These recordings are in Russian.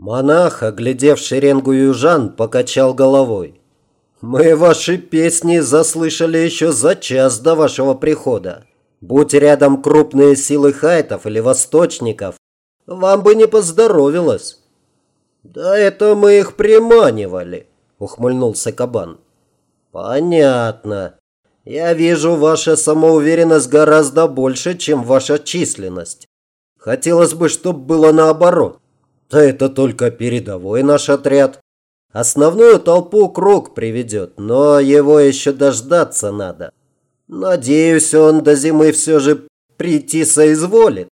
Монах, оглядев шеренгу южан, покачал головой. «Мы ваши песни заслышали еще за час до вашего прихода. Будь рядом крупные силы хайтов или восточников, вам бы не поздоровилось». «Да это мы их приманивали», — ухмыльнулся кабан. «Понятно. Я вижу, ваша самоуверенность гораздо больше, чем ваша численность. Хотелось бы, чтобы было наоборот. Да это только передовой наш отряд. Основную толпу круг приведет, но его еще дождаться надо. Надеюсь, он до зимы все же прийти соизволит.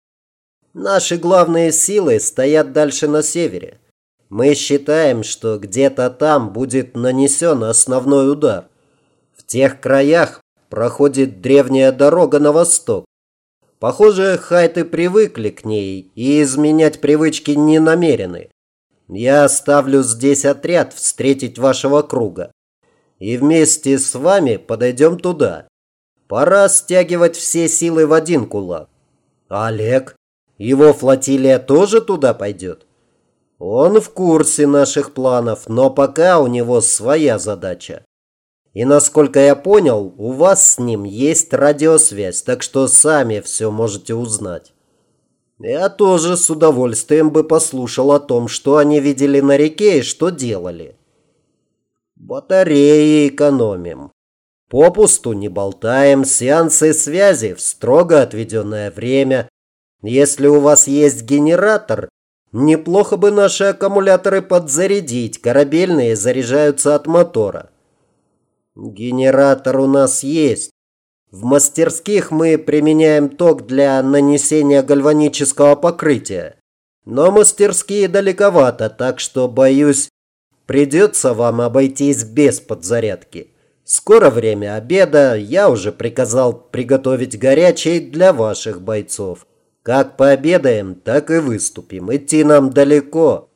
Наши главные силы стоят дальше на севере. Мы считаем, что где-то там будет нанесен основной удар. В тех краях проходит древняя дорога на восток. Похоже, хайты привыкли к ней и изменять привычки не намерены. Я оставлю здесь отряд встретить вашего круга. И вместе с вами подойдем туда. Пора стягивать все силы в один кулак. Олег? Его флотилия тоже туда пойдет? Он в курсе наших планов, но пока у него своя задача. И насколько я понял, у вас с ним есть радиосвязь, так что сами все можете узнать. Я тоже с удовольствием бы послушал о том, что они видели на реке и что делали. Батареи экономим. Попусту не болтаем, сеансы связи в строго отведенное время. Если у вас есть генератор, неплохо бы наши аккумуляторы подзарядить, корабельные заряжаются от мотора. Генератор у нас есть. В мастерских мы применяем ток для нанесения гальванического покрытия. Но мастерские далековато, так что, боюсь, придется вам обойтись без подзарядки. Скоро время обеда, я уже приказал приготовить горячий для ваших бойцов. Как пообедаем, так и выступим. Идти нам далеко.